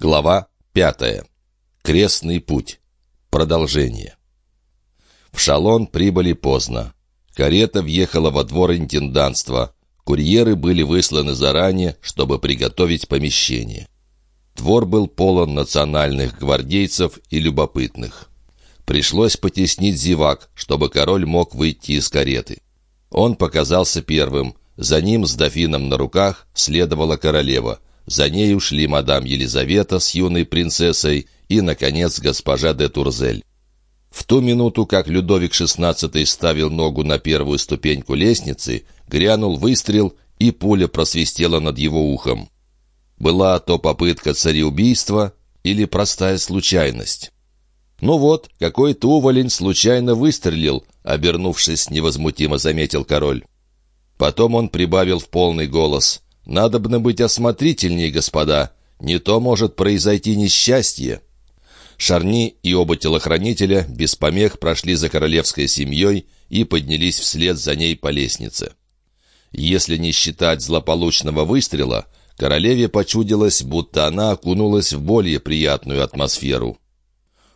Глава пятая. Крестный путь. Продолжение. В Шалон прибыли поздно. Карета въехала во двор интенданства. Курьеры были высланы заранее, чтобы приготовить помещение. Двор был полон национальных гвардейцев и любопытных. Пришлось потеснить зевак, чтобы король мог выйти из кареты. Он показался первым. За ним с дофином на руках следовала королева — за ней ушли мадам Елизавета с юной принцессой и, наконец, госпожа де Турзель. В ту минуту, как Людовик XVI ставил ногу на первую ступеньку лестницы, грянул выстрел, и пуля просвистела над его ухом. Была то попытка цареубийства или простая случайность? «Ну вот, какой-то уволень случайно выстрелил», — обернувшись, невозмутимо заметил король. Потом он прибавил в полный голос. «Надобно быть осмотрительнее, господа. Не то может произойти несчастье». Шарни и оба телохранителя без помех прошли за королевской семьей и поднялись вслед за ней по лестнице. Если не считать злополучного выстрела, королеве почудилось, будто она окунулась в более приятную атмосферу.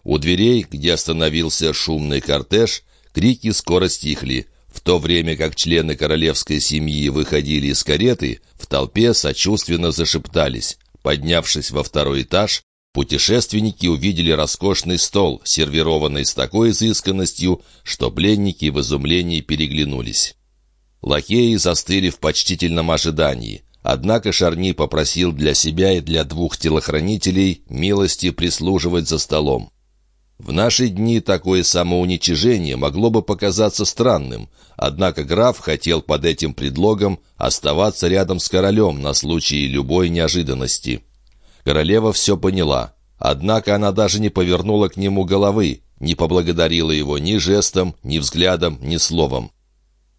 У дверей, где остановился шумный кортеж, крики скоро стихли — в то время как члены королевской семьи выходили из кареты, в толпе сочувственно зашептались. Поднявшись во второй этаж, путешественники увидели роскошный стол, сервированный с такой изысканностью, что пленники в изумлении переглянулись. Лакеи застыли в почтительном ожидании. Однако Шарни попросил для себя и для двух телохранителей милости прислуживать за столом. В наши дни такое самоуничижение могло бы показаться странным, однако граф хотел под этим предлогом оставаться рядом с королем на случай любой неожиданности. Королева все поняла, однако она даже не повернула к нему головы, не поблагодарила его ни жестом, ни взглядом, ни словом.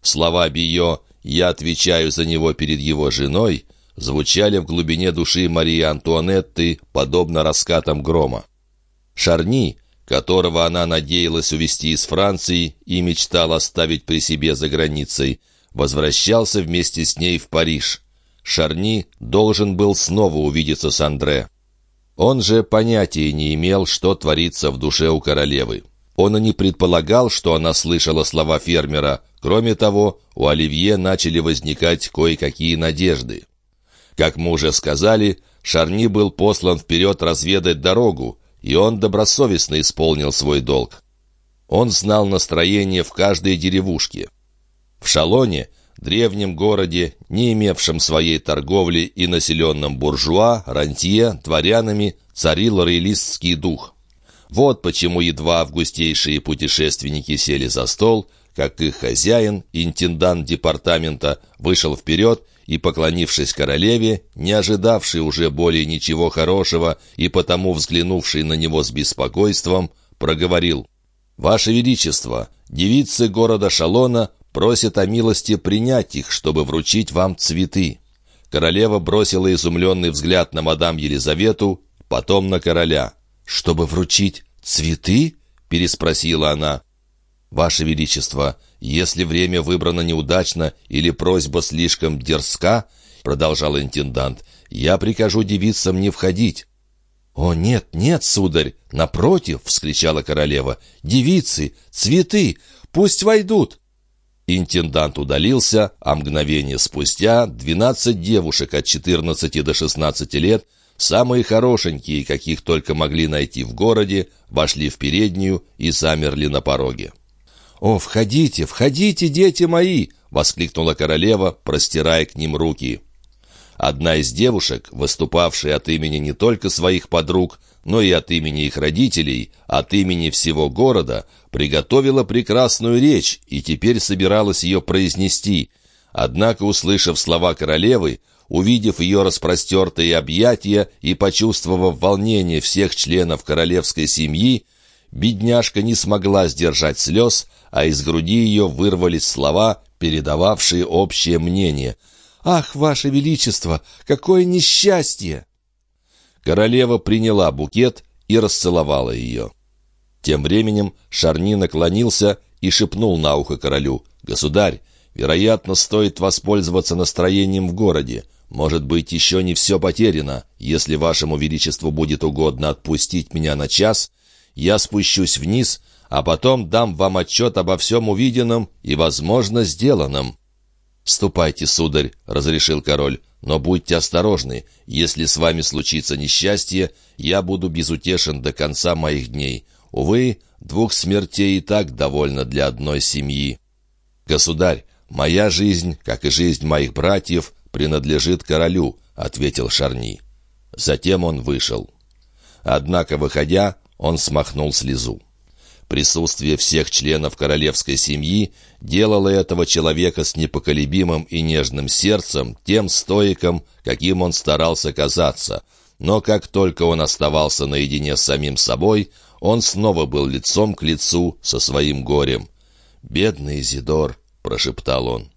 Слова Био «Я отвечаю за него перед его женой» звучали в глубине души Марии Антуанетты, подобно раскатам грома. Шарни, которого она надеялась увезти из Франции и мечтала оставить при себе за границей, возвращался вместе с ней в Париж. Шарни должен был снова увидеться с Андре. Он же понятия не имел, что творится в душе у королевы. Он и не предполагал, что она слышала слова фермера. Кроме того, у Оливье начали возникать кое-какие надежды. Как мы уже сказали, Шарни был послан вперед разведать дорогу, и он добросовестно исполнил свой долг. Он знал настроение в каждой деревушке. В Шалоне, древнем городе, не имевшем своей торговли и населенном буржуа, рантье, дворянами, царил рейлистский дух. Вот почему едва августейшие путешественники сели за стол, как их хозяин, интендант департамента, вышел вперед и, поклонившись королеве, не ожидавший уже более ничего хорошего и потому взглянувший на него с беспокойством, проговорил «Ваше Величество, девицы города Шалона просят о милости принять их, чтобы вручить вам цветы». Королева бросила изумленный взгляд на мадам Елизавету, потом на короля. «Чтобы вручить цветы?» — переспросила она. «Ваше Величество, если время выбрано неудачно или просьба слишком дерзка, — продолжал интендант, — я прикажу девицам не входить». «О, нет, нет, сударь! Напротив!» — вскричала королева. «Девицы! Цветы! Пусть войдут!» Интендант удалился, а мгновение спустя двенадцать девушек от четырнадцати до шестнадцати лет, самые хорошенькие, каких только могли найти в городе, вошли в переднюю и замерли на пороге. «О, входите, входите, дети мои!» — воскликнула королева, простирая к ним руки. Одна из девушек, выступавшая от имени не только своих подруг, но и от имени их родителей, от имени всего города, приготовила прекрасную речь и теперь собиралась ее произнести. Однако, услышав слова королевы, увидев ее распростертые объятия и почувствовав волнение всех членов королевской семьи, бедняжка не смогла сдержать слез, а из груди ее вырвались слова, передававшие общее мнение. «Ах, ваше величество, какое несчастье!» Королева приняла букет и расцеловала ее. Тем временем Шарни наклонился и шепнул на ухо королю. «Государь, вероятно, стоит воспользоваться настроением в городе. может быть, еще не все потеряно. Если вашему величеству будет угодно отпустить меня на час, я спущусь вниз, а потом дам вам отчет обо всем увиденном и, возможно, сделанном». «Ступайте, сударь», — разрешил король, — «но будьте осторожны. Если с вами случится несчастье, я буду безутешен до конца моих дней. Увы, двух смертей и так довольно для одной семьи». «Государь, моя жизнь, как и жизнь моих братьев, принадлежит королю», — ответил Шарни. Затем он вышел. Однако, выходя, он смахнул слезу. Присутствие всех членов королевской семьи делало этого человека с непоколебимым и нежным сердцем тем стоиком, каким он старался казаться. Но как только он оставался наедине с самим собой, он снова был лицом к лицу со своим горем. «Бедный Изидор», — прошептал он.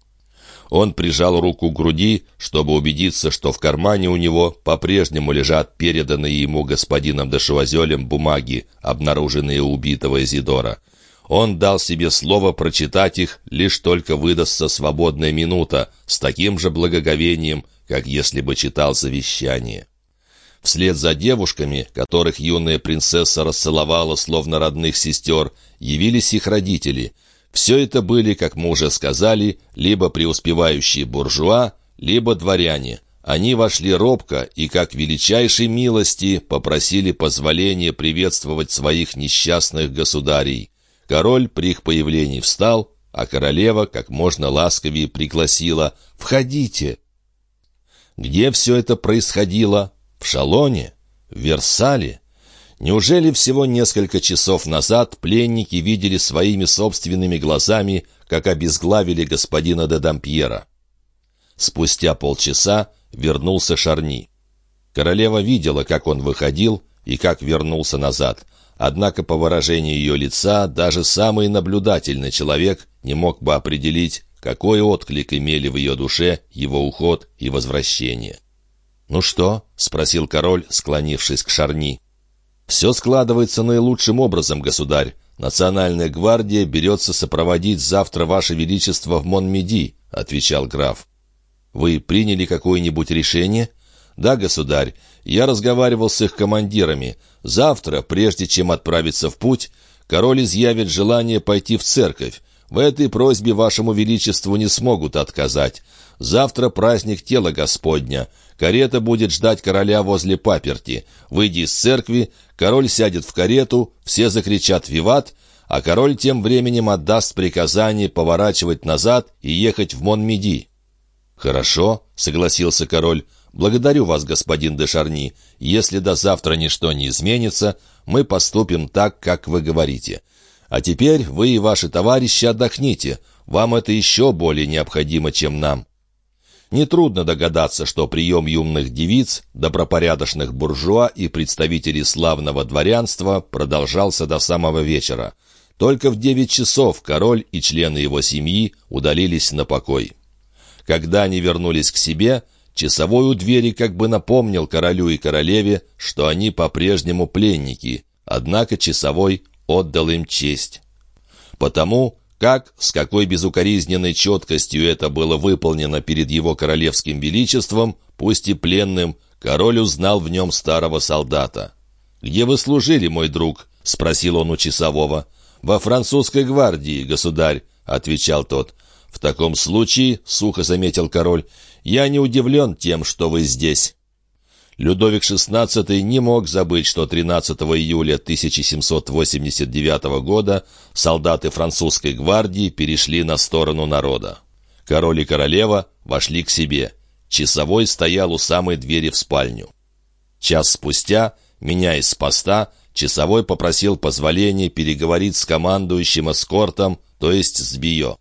Он прижал руку к груди, чтобы убедиться, что в кармане у него по-прежнему лежат переданные ему господином Дешевазелем бумаги, обнаруженные у убитого Изидора. Он дал себе слово прочитать их, лишь только выдастся свободная минута, с таким же благоговением, как если бы читал завещание. Вслед за девушками, которых юная принцесса расцеловала словно родных сестер, явились их родители — все это были, как мы уже сказали, либо преуспевающие буржуа, либо дворяне. Они вошли робко и, как величайшей милости, попросили позволения приветствовать своих несчастных государей. Король при их появлении встал, а королева как можно ласковее пригласила «Входите». Где все это происходило? В Шалоне? В Версале? Неужели всего несколько часов назад пленники видели своими собственными глазами, как обезглавили господина де Дампьера? Спустя полчаса вернулся Шарни. Королева видела, как он выходил и как вернулся назад. Однако по выражению ее лица даже самый наблюдательный человек не мог бы определить, какой отклик имели в ее душе его уход и возвращение. «Ну что?» — спросил король, склонившись к Шарни. «Все складывается наилучшим образом, государь. Национальная гвардия берется сопроводить завтра Ваше Величество в Монмеди», — отвечал граф. «Вы приняли какое-нибудь решение?» «Да, государь. Я разговаривал с их командирами. Завтра, прежде чем отправиться в путь, король изъявит желание пойти в церковь. В этой просьбе вашему величеству не смогут отказать. Завтра праздник тела Господня. Карета будет ждать короля возле паперти. Выйди из церкви, король сядет в карету, все закричат «Виват!», а король тем временем отдаст приказание поворачивать назад и ехать в Монмеди. «Хорошо», — согласился король, — «благодарю вас, господин де Шарни. Если до завтра ничто не изменится, мы поступим так, как вы говорите. А теперь вы и ваши товарищи отдохните. Вам это еще более необходимо, чем нам». Нетрудно догадаться, что прием юных девиц, добропорядочных буржуа и представителей славного дворянства продолжался до самого вечера. Только в девять часов король и члены его семьи удалились на покой. Когда они вернулись к себе, часовой у двери как бы напомнил королю и королеве, что они по-прежнему пленники, однако часовой отдал им честь. Потому как, с какой безукоризненной четкостью это было выполнено перед его королевским величеством, пусть и пленным, король узнал в нем старого солдата. «Где вы служили, мой друг?» — спросил он у часового. «Во французской гвардии, государь», — отвечал тот. «В таком случае», — сухо заметил король, — «я не удивлен тем, что вы здесь». Людовик XVI не мог забыть, что 13 июля 1789 года солдаты французской гвардии перешли на сторону народа. Король и королева вошли к себе. Часовой стоял у самой двери в спальню. Час спустя, меняясь с поста, часовой попросил позволения переговорить с командующим эскортом, то есть с Био.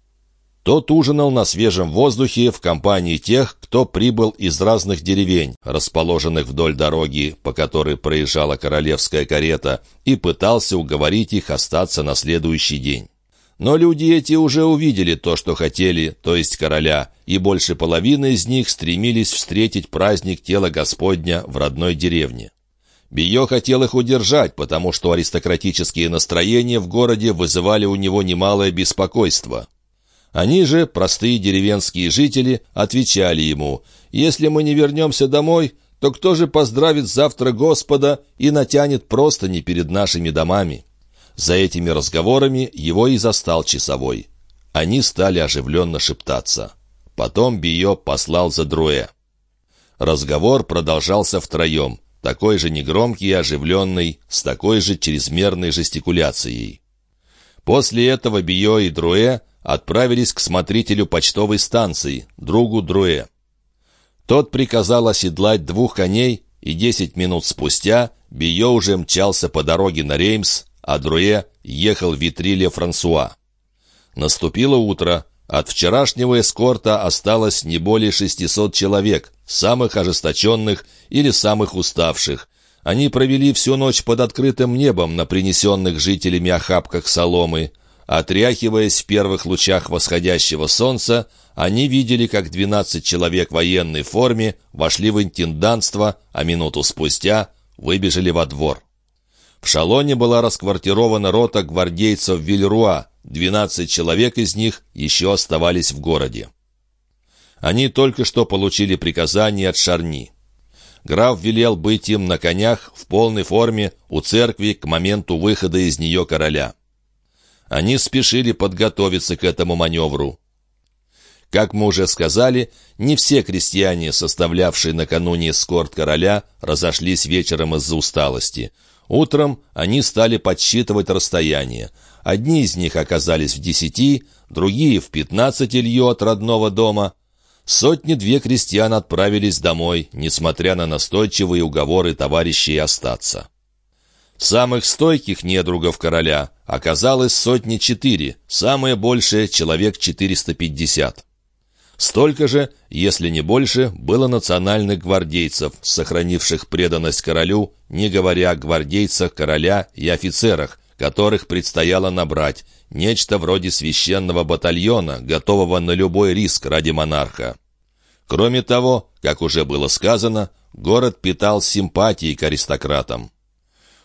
Тот ужинал на свежем воздухе в компании тех, кто прибыл из разных деревень, расположенных вдоль дороги, по которой проезжала королевская карета, и пытался уговорить их остаться на следующий день. Но люди эти уже увидели то, что хотели, то есть короля, и больше половины из них стремились встретить праздник тела Господня в родной деревне. Био хотел их удержать, потому что аристократические настроения в городе вызывали у него немалое беспокойство. Они же, простые деревенские жители, отвечали ему, «Если мы не вернемся домой, то кто же поздравит завтра Господа и натянет просто не перед нашими домами?» За этими разговорами его и застал часовой. Они стали оживленно шептаться. Потом Био послал за Друэ. Разговор продолжался втроем, такой же негромкий и оживленный, с такой же чрезмерной жестикуляцией. После этого Био и Друэ отправились к смотрителю почтовой станции, другу Друэ. Тот приказал оседлать двух коней, и десять минут спустя Био уже мчался по дороге на Реймс, а Друэ ехал в Витриле Франсуа. Наступило утро. От вчерашнего эскорта осталось не более 600 человек, самых ожесточенных или самых уставших. Они провели всю ночь под открытым небом на принесенных жителями охапках соломы. Отряхиваясь в первых лучах восходящего солнца, они видели, как 12 человек в военной форме вошли в интендантство, а минуту спустя выбежали во двор. В Шалоне была расквартирована рота гвардейцев Вильруа, 12 человек из них еще оставались в городе. Они только что получили приказание от Шарни. Граф велел быть им на конях в полной форме у церкви к моменту выхода из нее короля. Они спешили подготовиться к этому маневру. Как мы уже сказали, не все крестьяне, составлявшие накануне эскорт короля, разошлись вечером из-за усталости – Утром они стали подсчитывать расстояние. Одни из них оказались в десяти, другие в пятнадцати лью от родного дома. Сотни-две крестьян отправились домой, несмотря на настойчивые уговоры товарищей остаться. Самых стойких недругов короля оказалось сотни четыре, самое большее — человек 450. Столько же, если не больше, было национальных гвардейцев, сохранивших преданность королю, не говоря о гвардейцах короля и офицерах, которых предстояло набрать, нечто вроде священного батальона, готового на любой риск ради монарха. Кроме того, как уже было сказано, город питал симпатии к аристократам.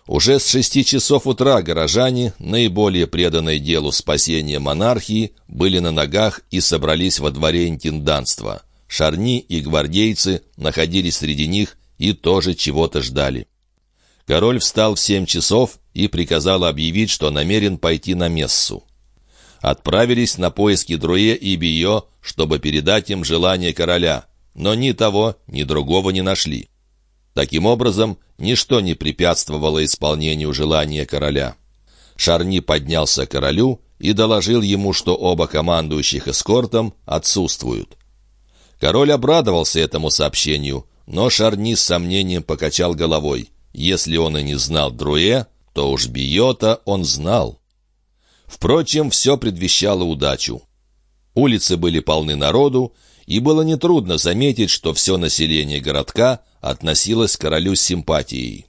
Уже с шести часов утра горожане, наиболее преданные делу спасения монархии, были на ногах и собрались во дворе интенданства. Шарни и гвардейцы находились среди них и тоже чего-то ждали. Король встал в семь часов и приказал объявить, что намерен пойти на мессу. Отправились на поиски Друе и Био, чтобы передать им желание короля, но ни того, ни другого не нашли. Таким образом, ничто не препятствовало исполнению желания короля. Шарни поднялся к королю и доложил ему, что оба командующих эскортом отсутствуют. Король обрадовался этому сообщению, но Шарни с сомнением покачал головой. Если он и не знал Друэ, то уж Биота он знал. Впрочем, все предвещало удачу. Улицы были полны народу, и было нетрудно заметить, что все население городка относилось к королю с симпатией.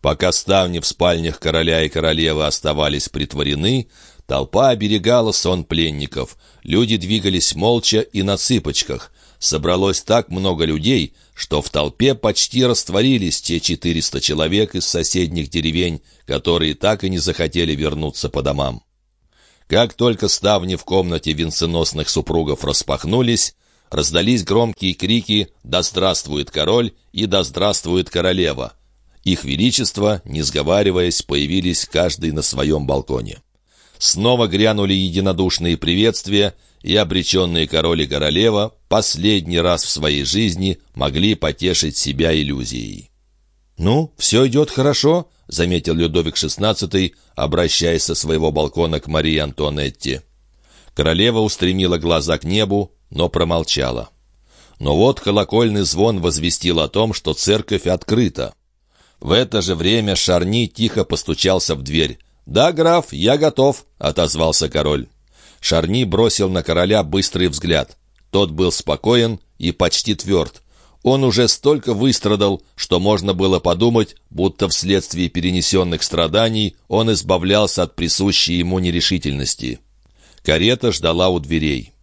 Пока ставни в спальнях короля и королевы оставались притворены, толпа оберегала сон пленников. Люди двигались молча и на цыпочках. Собралось так много людей, что в толпе почти растворились те 400 человек из соседних деревень, которые так и не захотели вернуться по домам. Как только ставни в комнате венценосных супругов распахнулись, раздались громкие крики «Да здравствует король!» и «Да здравствует королева!». Их величество, не сговариваясь, появились каждый на своем балконе. Снова грянули единодушные приветствия, и обреченные король и королева последний раз в своей жизни могли потешить себя иллюзией. «Ну, все идет хорошо», — заметил Людовик XVI, обращаясь со своего балкона к Марии Антуанетте. Королева устремила глаза к небу, но промолчала. Но вот колокольный звон возвестил о том, что церковь открыта. В это же время Шарни тихо постучался в дверь. «Да, граф, я готов», — отозвался король. Шарни бросил на короля быстрый взгляд. Тот был спокоен и почти тверд. Он уже столько выстрадал, что можно было подумать, будто вследствие перенесенных страданий он избавлялся от присущей ему нерешительности. Карета ждала у дверей.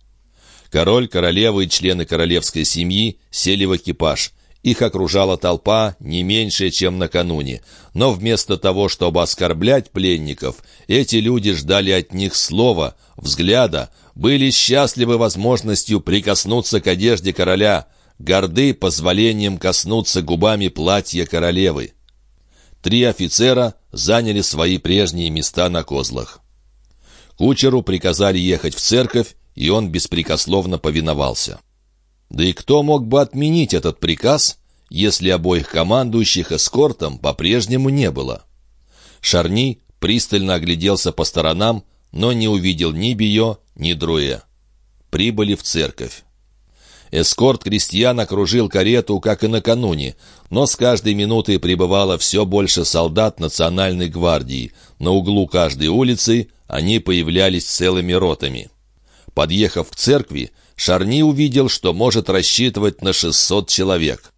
Король, королева и члены королевской семьи сели в экипаж. Их окружала толпа не меньше, чем накануне. Но вместо того, чтобы оскорблять пленников, эти люди ждали от них слова, взгляда, были счастливы возможностью прикоснуться к одежде короля, горды позволением коснуться губами платья королевы. Три офицера заняли свои прежние места на козлах. Кучеру приказали ехать в церковь, и он беспрекословно повиновался. Да и кто мог бы отменить этот приказ, если обоих командующих эскортом по-прежнему не было? Шарни пристально огляделся по сторонам, но не увидел ни Био, ни Друэ. Прибыли в церковь. Эскорт крестьян окружил карету, как и накануне, но с каждой минутой прибывало все больше солдат национальной гвардии. На углу каждой улицы они появлялись целыми ротами. Подъехав к церкви, Шарни увидел, что может рассчитывать на 600 человек.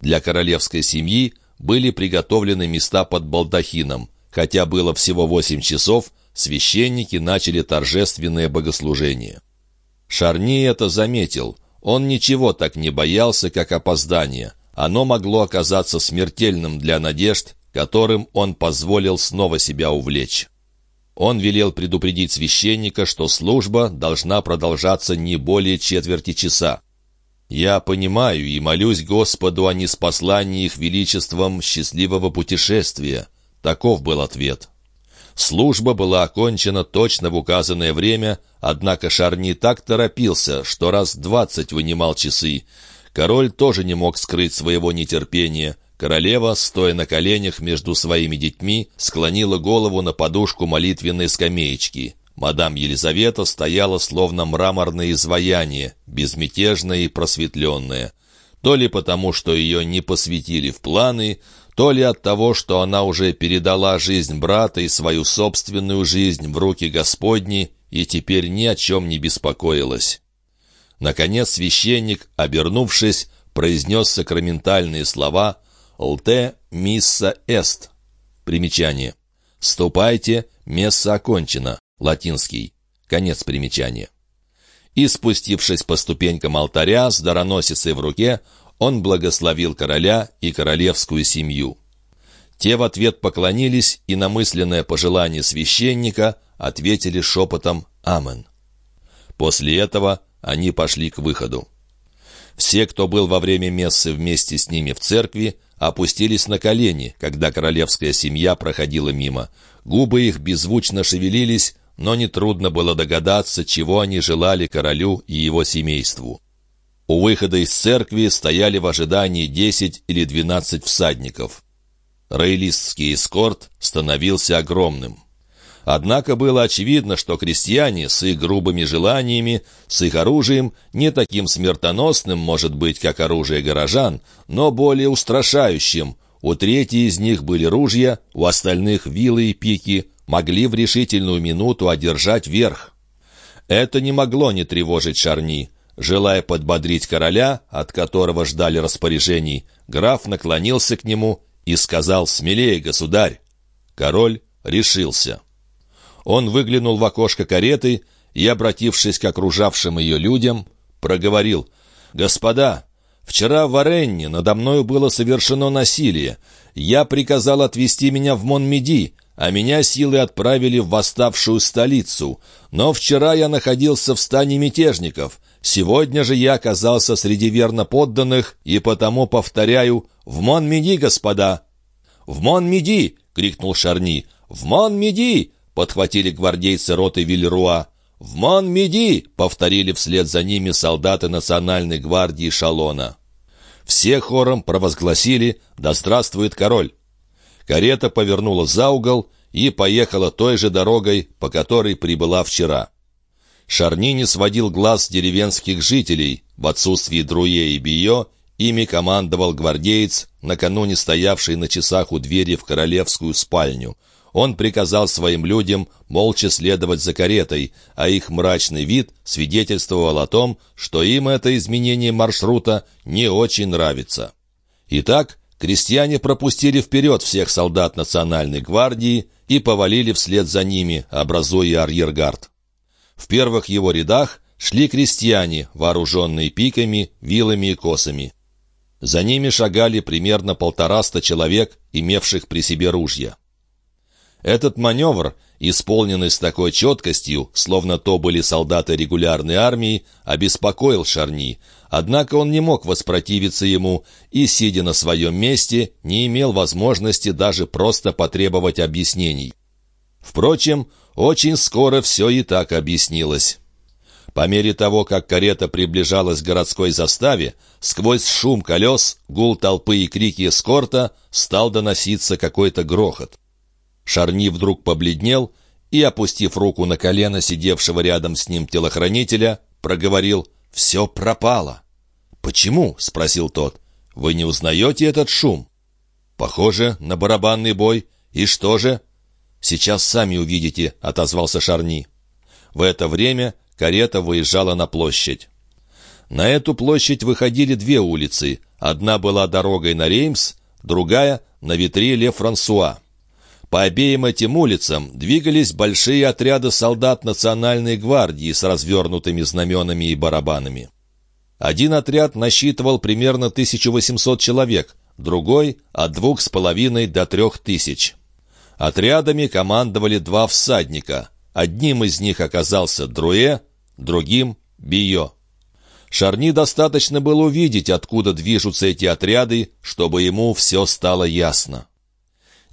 Для королевской семьи были приготовлены места под балдахином. Хотя было всего восемь часов, священники начали торжественное богослужение. Шарни это заметил. Он ничего так не боялся, как опоздание. Оно могло оказаться смертельным для надежд, которым он позволил снова себя увлечь. Он велел предупредить священника, что служба должна продолжаться не более четверти часа. «Я понимаю и молюсь Господу о неспослании их величеством счастливого путешествия», Таков был ответ. Служба была окончена точно в указанное время, однако Шарни так торопился, что раз двадцать вынимал часы. Король тоже не мог скрыть своего нетерпения. Королева, стоя на коленях между своими детьми, склонила голову на подушку молитвенной скамеечки. Мадам Елизавета стояла словно мраморное изваяние, безмятежное и просветленное. То ли потому, что ее не посвятили в планы, то ли от того, что она уже передала жизнь брата и свою собственную жизнь в руки Господни и теперь ни о чем не беспокоилась. Наконец священник, обернувшись, произнес сакраментальные слова «Лте мисса эст». Примечание. «Ступайте, месса окончена». Латинский. Конец примечания. И, спустившись по ступенькам алтаря с дароносицей в руке, он благословил короля и королевскую семью. Те в ответ поклонились и на мысленное пожелание священника ответили шепотом «Амен». После этого они пошли к выходу. Все, кто был во время мессы вместе с ними в церкви, опустились на колени, когда королевская семья проходила мимо. Губы их беззвучно шевелились, но нетрудно было догадаться, чего они желали королю и его семейству. У выхода из церкви стояли в ожидании десять или двенадцать всадников. Роялистский эскорт становился огромным. Однако было очевидно, что крестьяне с их грубыми желаниями, с их оружием, не таким смертоносным, может быть, как оружие горожан, но более устрашающим. У трети из них были ружья, у остальных вилы и пики, могли в решительную минуту одержать верх. Это не могло не тревожить Шарни. Желая подбодрить короля, от которого ждали распоряжений, граф наклонился к нему и сказал «Смелее, государь!» Король решился. Он выглянул в окошко кареты и, обратившись к окружавшим ее людям, проговорил «Господа, вчера в Варенне надо мною было совершено насилие. Я приказал отвезти меня в Монмеди, а меня силы отправили в восставшую столицу. Но вчера я находился в стане мятежников. Сегодня же я оказался среди верно подданных, и потому повторяю «В Монмеди, господа!» «В Монмеди!» — крикнул Шарни. «В Монмеди!» — подхватили гвардейцы роты Вильруа. «В Монмеди!» — повторили вслед за ними солдаты Национальной гвардии Шалона. Все хором провозгласили «Да здравствует король!» Карета повернула за угол и поехала той же дорогой, по которой прибыла вчера. Шарни не сводил глаз деревенских жителей. В отсутствии Друе и Био ими командовал гвардеец, накануне стоявший на часах у двери в королевскую спальню. Он приказал своим людям молча следовать за каретой, а их мрачный вид свидетельствовал о том, что им это изменение маршрута не очень нравится. Итак, крестьяне пропустили вперед всех солдат Национальной гвардии и повалили вслед за ними, образуя арьергард. В первых его рядах шли крестьяне, вооруженные пиками, вилами и косами. За ними шагали примерно полтораста человек, имевших при себе ружья. Этот маневр, исполненный с такой четкостью, словно то были солдаты регулярной армии, обеспокоил Шарни, однако он не мог воспротивиться ему и, сидя на своем месте, не имел возможности даже просто потребовать объяснений. Впрочем, очень скоро все и так объяснилось. По мере того, как карета приближалась к городской заставе, сквозь шум колес, гул толпы и крики эскорта стал доноситься какой-то грохот. Шарни вдруг побледнел и, опустив руку на колено сидевшего рядом с ним телохранителя, проговорил «Все пропало». «Почему?» — спросил тот. «Вы не узнаете этот шум?» «Похоже на барабанный бой. И что же?» «Сейчас сами увидите», — отозвался Шарни. В это время карета выезжала на площадь. На эту площадь выходили две улицы. Одна была дорогой на Реймс, другая — на витре Ле Франсуа. По обеим этим улицам двигались большие отряды солдат Национальной гвардии с развернутыми знаменами и барабанами. Один отряд насчитывал примерно 1800 человек, другой — от двух с половиной до трех тысяч. Отрядами командовали два всадника. Одним из них оказался Друэ, другим — Био. Шарни достаточно было увидеть, откуда движутся эти отряды, чтобы ему все стало ясно.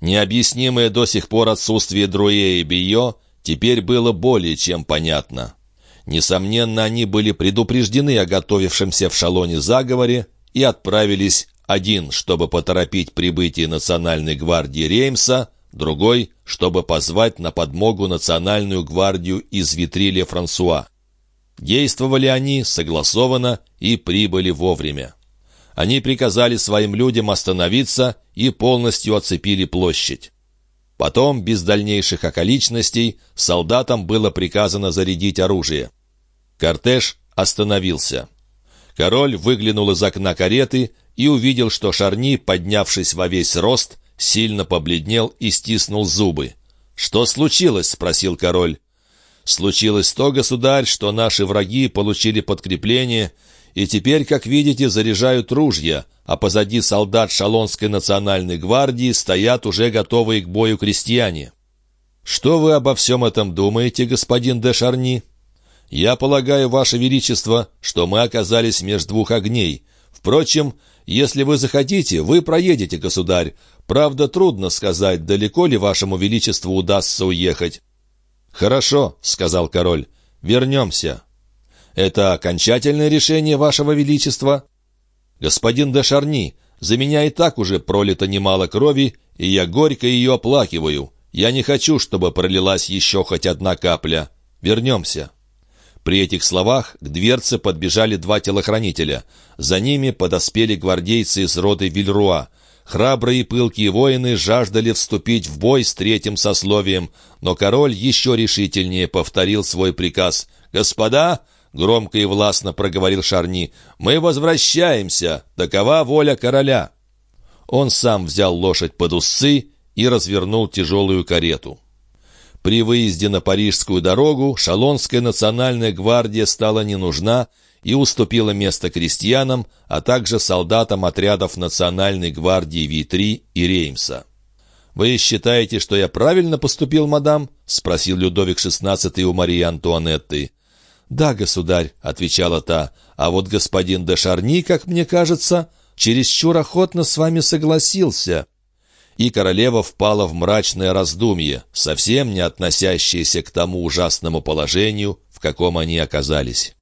Необъяснимое до сих пор отсутствие Друе и Био теперь было более чем понятно. Несомненно, они были предупреждены о готовившемся в Шалоне заговоре и отправились один, чтобы поторопить прибытие Национальной гвардии Реймса, другой, чтобы позвать на подмогу Национальную гвардию из Витриле Франсуа. Действовали они согласованно и прибыли вовремя. Они приказали своим людям остановиться и полностью оцепили площадь. Потом, без дальнейших околичностей, солдатам было приказано зарядить оружие. Кортеж остановился. Король выглянул из окна кареты и увидел, что Шарни, поднявшись во весь рост, сильно побледнел и стиснул зубы. «Что случилось?» — спросил король. «Случилось то, государь, что наши враги получили подкрепление и теперь, как видите, заряжают ружья, а позади солдат Шалонской национальной гвардии стоят уже готовые к бою крестьяне. Что вы обо всем этом думаете, господин де Шарни? Я полагаю, ваше величество, что мы оказались между двух огней. Впрочем, если вы захотите, вы проедете, государь. Правда, трудно сказать, далеко ли вашему величеству удастся уехать. «Хорошо», — сказал король, — «вернемся». Это окончательное решение, Вашего Величества?» «Господин де Шарни, за меня и так уже пролито немало крови, и я горько ее оплакиваю. Я не хочу, чтобы пролилась еще хоть одна капля. Вернемся». При этих словах к дверце подбежали два телохранителя. За ними подоспели гвардейцы из роды Вильруа. Храбрые и пылкие воины жаждали вступить в бой с третьим сословием, но король еще решительнее повторил свой приказ. «Господа, — громко и властно проговорил Шарни. «Мы возвращаемся! Такова воля короля!» Он сам взял лошадь под усы и развернул тяжелую карету. При выезде на Парижскую дорогу Шалонская национальная гвардия стала не нужна и уступила место крестьянам, а также солдатам отрядов Национальной гвардии Витри и Реймса. «Вы считаете, что я правильно поступил, мадам?» — спросил Людовик XVI у Марии Антуанетты. «Да, государь», — отвечала та, — «а вот господин де Шарни, как мне кажется, чересчур охотно с вами согласился». И королева впала в мрачное раздумье, совсем не относящееся к тому ужасному положению, в каком они оказались.